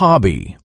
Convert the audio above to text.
hobby.